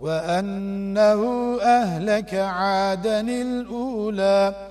وأنه أهلك عادا الأولى